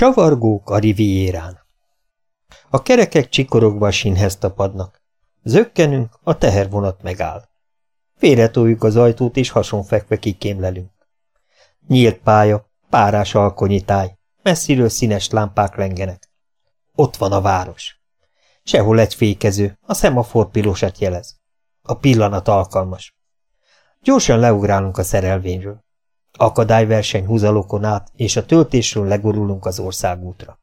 Csavargók a rivierán. A kerekek csikorogva a sínhez tapadnak. Zökkenünk, a tehervonat megáll. Félretoljuk az ajtót, és hasonfekve kikémlelünk. Nyílt pálya, párás alkonyi táj, messziről színes lámpák lengenek. Ott van a város. Sehol egy fékező, a szemafor pilosat jelez. A pillanat alkalmas. Gyorsan leugrálunk a szerelvényről. Akadályverseny húzalokon át, és a töltésről legurulunk az országútra.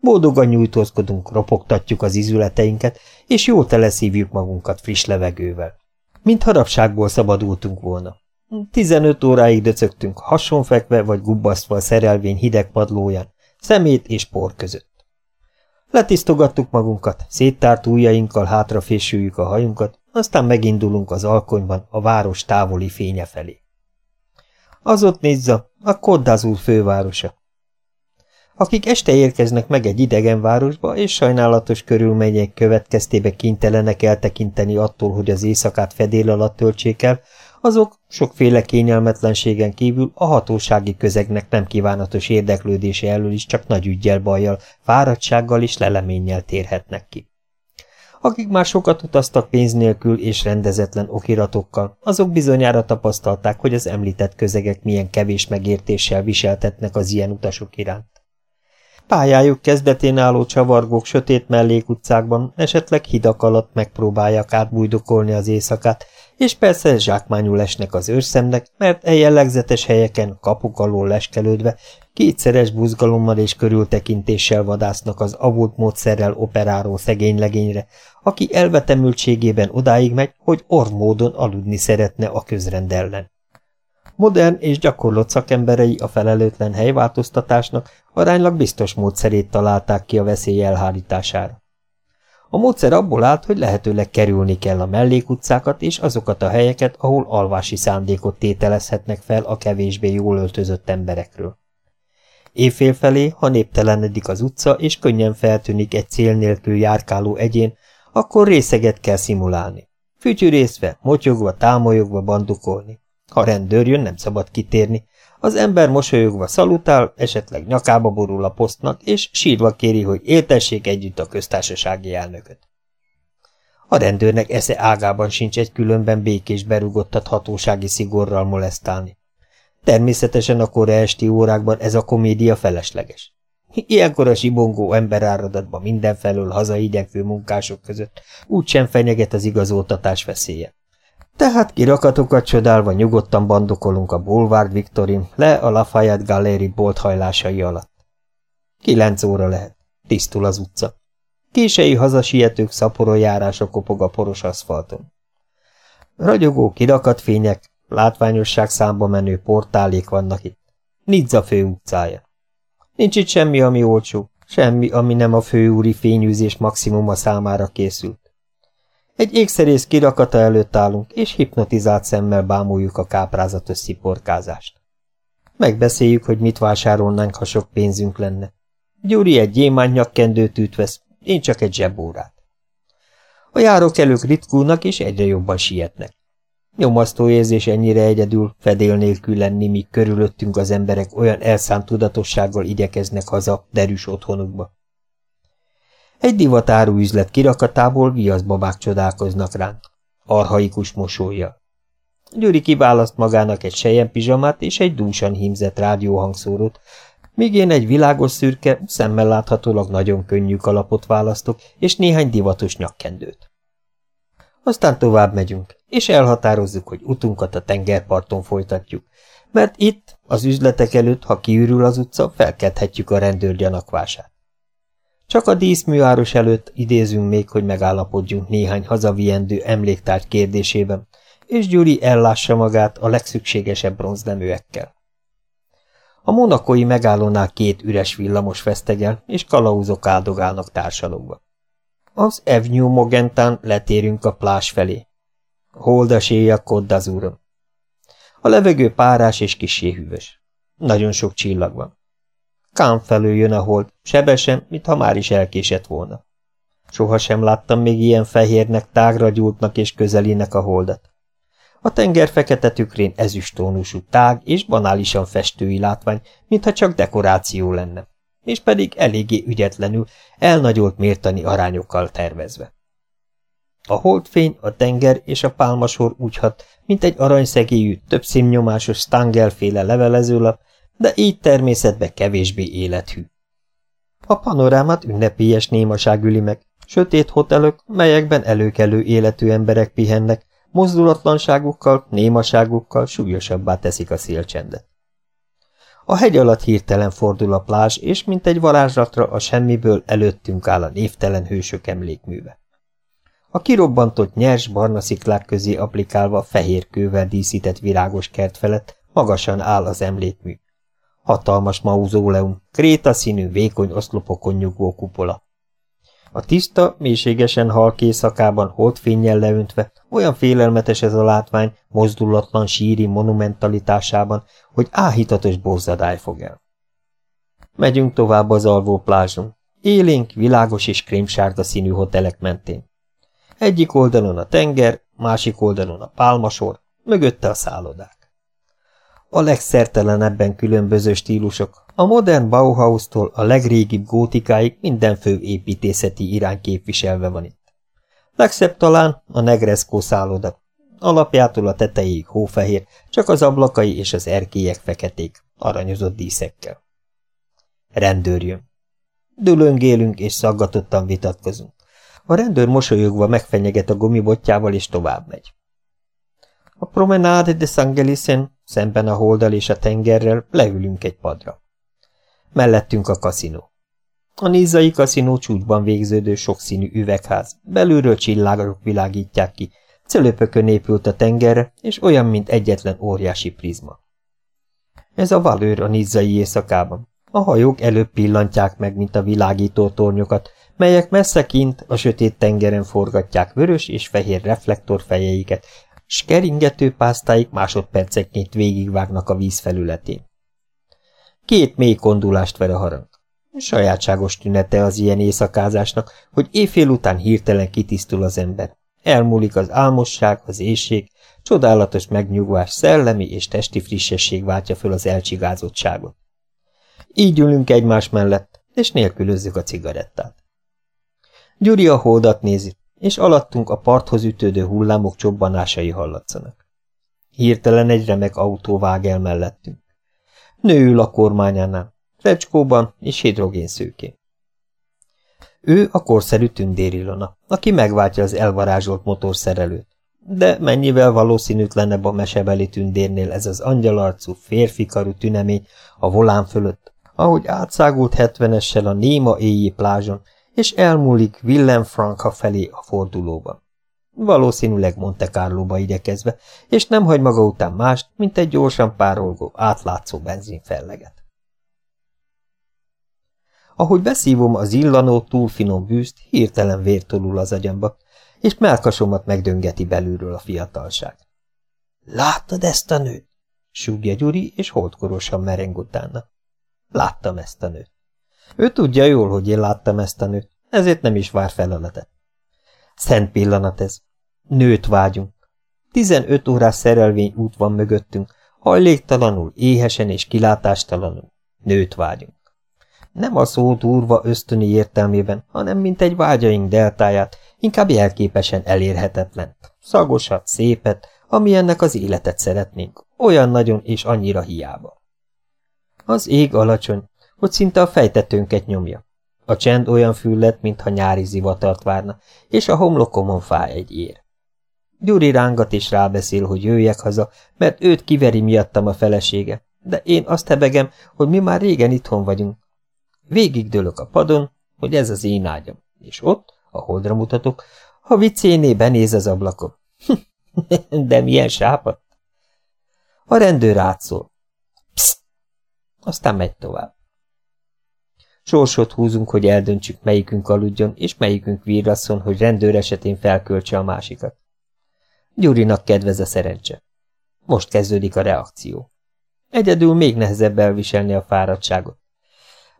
Boldogan nyújtózkodunk, ropogtatjuk az izületeinket, és jól teleszívjuk magunkat friss levegővel. Mint harapságból szabadultunk volna. Tizenöt óráig döcögtünk, hasonfekve vagy gubbasztva a szerelvény hideg padlóján, szemét és por között. Letisztogattuk magunkat, széttárt ujjainkkal hátrafésüljük a hajunkat, aztán megindulunk az alkonyban a város távoli fénye felé. Az ott nézza, a Koddazúr fővárosa. Akik este érkeznek meg egy idegen városba, és sajnálatos körülmények következtébe kénytelenek eltekinteni attól, hogy az éjszakát fedél alatt töltsék el, azok sokféle kényelmetlenségen kívül a hatósági közegnek nem kívánatos érdeklődése elől is csak nagy ügyel bajjal, fáradtsággal és leleménnyel térhetnek ki. Akik már sokat utaztak pénz nélkül és rendezetlen okiratokkal, azok bizonyára tapasztalták, hogy az említett közegek milyen kevés megértéssel viseltetnek az ilyen utasok iránt. Pályájuk kezdetén álló csavargók sötét mellékutcákban esetleg hidak alatt megpróbálják átbújdokolni az éjszakát, és persze zsákmányul esnek az őrszemnek, mert e jellegzetes helyeken, kapuk alól leskelődve, kétszeres buzgalommal és körültekintéssel vadásznak az avult módszerrel operáló szegény legényre, aki elvetemültségében odáig megy, hogy ormódon aludni szeretne a közrend ellen. Modern és gyakorlott szakemberei a felelőtlen helyváltoztatásnak aránylag biztos módszerét találták ki a veszély elhárítására. A módszer abból állt, hogy lehetőleg kerülni kell a mellékutcákat és azokat a helyeket, ahol alvási szándékot tételezhetnek fel a kevésbé jól öltözött emberekről. Évfél felé, ha néptelenedik az utca, és könnyen feltűnik egy cél nélkül járkáló egyén, akkor részeget kell szimulálni. Fütyűrészve, motyogva, támolyogva bandukolni. Ha rendőr jön, nem szabad kitérni. Az ember mosolyogva szalutál, esetleg nyakába borul a posztnak, és sírva kéri, hogy éltessék együtt a köztársasági elnököt. A rendőrnek esze ágában sincs egy különben békés berugottat hatósági szigorral molesztálni. Természetesen a kora esti órákban ez a komédia felesleges. Ilyenkor a sibongó emberáradatban mindenfelől hazaigyekvő munkások között úgysem fenyeget az igazoltatás veszélye. Tehát kirakatokat csodálva nyugodtan bandokolunk a Boulevard Victorin le a Lafayette Gallery bolthajlásai alatt. Kilenc óra lehet. Tisztul az utca. Kései hazasietők szaporon járása kopog a poros aszfalton. Ragyogó kirakatfények, látványosság számba menő portálék vannak itt. Nidza fő utcája. Nincs itt semmi, ami olcsó, semmi, ami nem a főúri fényűzés maximuma számára készült. Egy ékszerész kirakata előtt állunk, és hipnotizált szemmel bámuljuk a káprázatos sziporkázást. Megbeszéljük, hogy mit vásárolnánk, ha sok pénzünk lenne. Gyuri egy gyémánt nyakkendőtűt vesz, én csak egy zsebórát. A járókelők ritkulnak, és egyre jobban sietnek. Nyomasztó érzés ennyire egyedül, fedél nélkül lenni, míg körülöttünk az emberek olyan elszánt tudatossággal igyekeznek haza derűs otthonukba. Egy divatáru üzlet kirakatából viaszbabák csodálkoznak ránk. Arhaikus mosolya. Gyuri kiválaszt magának egy sejen pizsamát és egy dúsan hímzett rádióhangszórót, míg én egy világos szürke, szemmel láthatólag nagyon könnyű kalapot választok, és néhány divatos nyakkendőt. Aztán tovább megyünk, és elhatározzuk, hogy utunkat a tengerparton folytatjuk, mert itt, az üzletek előtt, ha kiürül az utca, felkedhetjük a rendőr gyanakvását. Csak a díszműáros előtt idézünk még, hogy megállapodjunk néhány hazaviendő emléktárgy kérdésében, és Gyuri ellássa magát a legszükségesebb bronzneműekkel. A monakói megállónál két üres villamos vesztegel, és kalauzok áldogálnak társalogva. Az Evnyú Mogentán letérünk a plás felé. Holdaséja Koddazúrom. A levegő párás és kisé hűvös. Nagyon sok csillag van. Kám felől jön a hold, sebesen, mintha már is elkésett volna. Soha sem láttam még ilyen fehérnek, tágra gyúltnak és közelének a holdat. A tenger fekete tükrén ezüstónusú, tág és banálisan festői látvány, mintha csak dekoráció lenne. és pedig eléggé ügyetlenül, elnagyolt mértani arányokkal tervezve. A holdfény, a tenger és a pálmasor úgy hat, mint egy aranyszegélyű, több színnyomásos Stangel-féle levelezőlap, de így természetbe kevésbé élethű. A panorámát ünnepélyes némaság üli meg, sötét hotelök, melyekben előkelő életű emberek pihennek, mozdulatlanságukkal, némaságukkal súlyosabbá teszik a szélcsendet. A hegy alatt hirtelen fordul a plázs, és mint egy varázslatra a semmiből előttünk áll a névtelen hősök emlékműve. A kirobbantott nyers barna sziklák közé applikálva fehér kővel díszített virágos kert felett magasan áll az emlékmű. Hatalmas mauzóleum, krétaszínű, vékony oszlopokon nyugvó kupola. A tiszta, mélységesen halk éjszakában holdfényjel leöntve, olyan félelmetes ez a látvány mozdulatlan síri monumentalitásában, hogy áhítatos borzadály fog el. Megyünk tovább az alvó plázson, élénk, világos és krémsárga színű hotelek mentén. Egyik oldalon a tenger, másik oldalon a pálmasor, mögötte a szállodák. A legszertelenebben különböző stílusok, a modern Bauhaus-tól a legrégibb gótikáig minden fő építészeti irány képviselve van itt. Legszebb talán a Negresco szálloda. Alapjától a tetejéig hófehér, csak az ablakai és az erkélyek feketék, aranyozott díszekkel. Rendőr jön. Dülöngélünk és szaggatottan vitatkozunk. A rendőr mosolyogva megfenyeget a gumibotjával és tovább megy. A promenade de Sangelisen, szemben a holdal és a tengerrel, leülünk egy padra. Mellettünk a kaszinó. A nízai kaszinó csúcsban végződő sokszínű üvegház, belülről csillagok világítják ki, celöpökön épült a tengerre, és olyan, mint egyetlen óriási prizma. Ez a valőr a nizzai éjszakában. A hajók előbb pillantják meg, mint a világító tornyokat, melyek messze kint a sötét tengeren forgatják vörös és fehér reflektorfejeiket, s keringető pásztáik másodpercekként végigvágnak a víz felületén. Két mély kondulást ver a harang. Sajátságos tünete az ilyen éjszakázásnak, hogy éjfél után hirtelen kitisztul az ember. Elmúlik az álmosság, az éjség, csodálatos megnyugvás, szellemi és testi frissesség váltja föl az elcsigázottságot. Így ülünk egymás mellett, és nélkülözzük a cigarettát. Gyuri a holdat nézi, és alattunk a parthoz ütődő hullámok csobbanásai hallatszanak. Hirtelen egy remek autó vág el mellettünk. Nő ül a kormányánál, frecskóban és hidrogénszőkén. Ő a korszerű tündérilona, aki megváltja az elvarázsolt motorszerelőt. De mennyivel valószínűtlenebb a mesebeli tündérnél ez az angyalarcú, férfikarú tünemény a volán fölött, ahogy átszágult hetvenessel a néma éjjé plázson, és elmúlik Willem Franka felé a fordulóban. Valószínűleg Monte Carlo-ba igyekezve, és nem hagy maga után mást, mint egy gyorsan párolgó, átlátszó benzinfelleget. Ahogy beszívom az illanó, túlfinom bűzt, hirtelen vér tolul az agyamba, és melkasomat megdöngeti belülről a fiatalság. Láttad ezt a nőt? Súgja Gyuri, és holdkorosan mereng utána. Láttam ezt a nőt. Ő tudja jól, hogy én láttam ezt a nőt, ezért nem is vár feleletet. Szent pillanat ez. Nőt vágyunk. Tizenöt órás szerelvény út van mögöttünk, hajléktalanul, éhesen és kilátástalanul. Nőt vágyunk. Nem a szó durva ösztöni értelmében, hanem mint egy vágyaink deltáját, inkább jelképesen elérhetetlen. Szagosat, szépet, ami ennek az életet szeretnénk, olyan nagyon és annyira hiába. Az ég alacsony, hogy szinte a fejtetőnket nyomja. A csend olyan füllet, mintha nyári zivatart várna, és a homlokomon fáj egy ér. Gyuri rángat és rábeszél, hogy jöjjek haza, mert őt kiveri miattam a felesége, de én azt hebegem, hogy mi már régen itthon vagyunk. Végig dőlök a padon, hogy ez az én ágyam, és ott, a holdra mutatok, ha viccéné benéz az ablakon. de milyen sápat! A rendőr átszól. Pszt! Aztán megy tovább. Sorsot húzunk, hogy eldöntsük, melyikünk aludjon, és melyikünk virrasszon, hogy rendőr esetén felköltse a másikat. Gyurinak kedvez a szerencse. Most kezdődik a reakció. Egyedül még nehezebb elviselni a fáradtságot.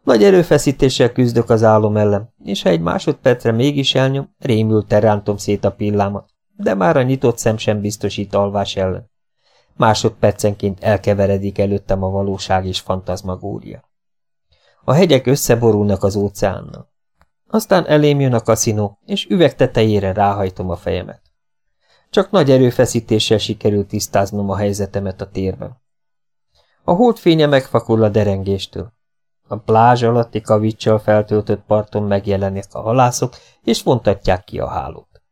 Nagy erőfeszítéssel küzdök az álom ellen, és ha egy másodpercre mégis elnyom, rémülten rántom szét a pillámat, de már a nyitott szem sem biztosít alvás ellen. Másodpercenként elkeveredik előttem a valóság és fantazmagória. A hegyek összeborulnak az óceánnal. Aztán elém jön a kaszinó, és üveg tetejére ráhajtom a fejemet. Csak nagy erőfeszítéssel sikerült tisztáznom a helyzetemet a térben. A holdfénye megfakul a derengéstől. A plázs alatti kavicsal feltöltött parton megjelennek a halászok, és vontatják ki a hálót.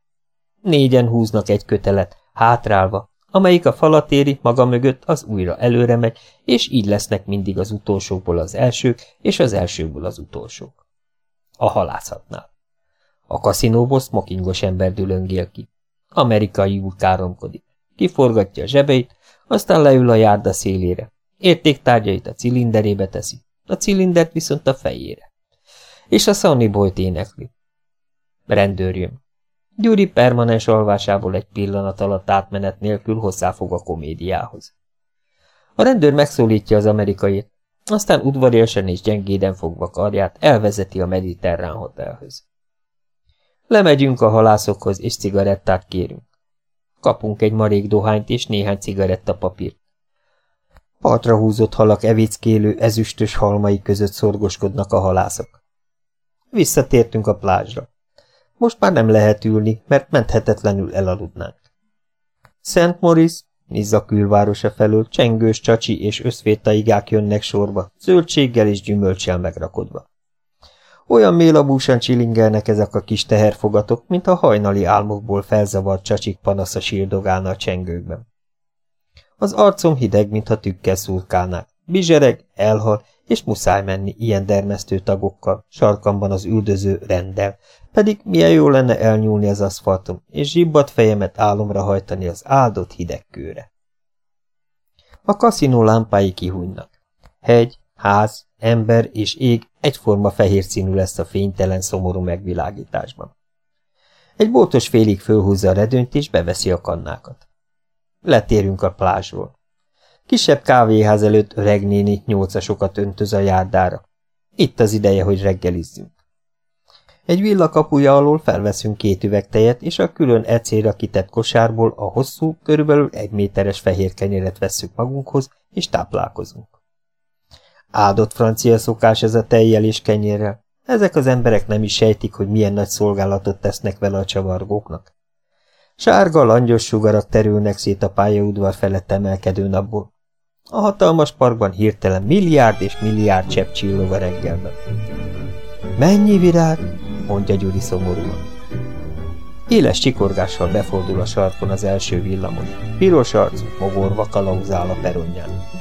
Négyen húznak egy kötelet, hátrálva, amelyik a falat éri maga mögött, az újra előre megy, és így lesznek mindig az utolsókból az elsők, és az elsőkből az utolsók. A halászatnál. A kaszinóból smokingos ember dülöngél ki. Amerikai úr káromkodik. Kiforgatja a zsebeit, aztán leül a járda szélére. Értéktárgyait a cilinderébe teszi, a cilindert viszont a fejére. És a Sonny Boy-t énekli. Rendőr jön. Gyuri permanens alvásából egy pillanat alatt átmenet nélkül hozzáfog a komédiához. A rendőr megszólítja az amerikai, aztán udvariasan és gyengéden fogva karját elvezeti a mediterrán hotelhöz. Lemegyünk a halászokhoz, és cigarettát kérünk. Kapunk egy marék dohányt és néhány cigarettapapírt. Partra húzott halak evickélő, ezüstös halmai között szorgoskodnak a halászok. Visszatértünk a plázsra. Most már nem lehet ülni, mert menthetetlenül elaludnánk. Szent Moritz, Nizza külvárosa felől csengős csacsi és összvétaigák jönnek sorba, zöldséggel és gyümölcsel megrakodva. Olyan mélabúsan csilingelnek ezek a kis teherfogatok, mint a hajnali álmokból felzavart csacsik panasza sírdogálna a csengőkben. Az arcom hideg, mintha tükkel szurkálnák. Bizsereg, elhal, és muszáj menni ilyen dermesztő tagokkal, sarkamban az üldöző rendel, pedig milyen jó lenne elnyúlni az aszfalton, és zsibbat fejemet álomra hajtani az áldott hideg kőre. A kaszinó lámpái kihújnak. Hegy, ház, ember és ég egyforma fehér színű lesz a fénytelen, szomorú megvilágításban. Egy bótos félig fölhúzza a redőnyt, és beveszi a kannákat. Letérünk a plázsról. Kisebb kávéház előtt öreg néni nyolcasokat öntöz a járdára. Itt az ideje, hogy reggelizzünk. Egy villakapuja alól felveszünk két üveg tejet, és a külön ecélra kitett kosárból a hosszú, körülbelül egy méteres fehér kenyeret vesszük magunkhoz, és táplálkozunk. Áldott francia szokás ez a tejjel és kenyérrel. Ezek az emberek nem is sejtik, hogy milyen nagy szolgálatot tesznek vele a csavargóknak. Sárga, langyos sugarak terülnek szét a pályaudvar felett emelkedő napból. A hatalmas parkban hirtelen milliárd és milliárd csepp csillog a reggelben. Mennyi virág? mondja Gyuri szomorúan. Éles csikorgással befordul a sarkon az első villamos. Piros arcú, mogorva kalauzál a peronján.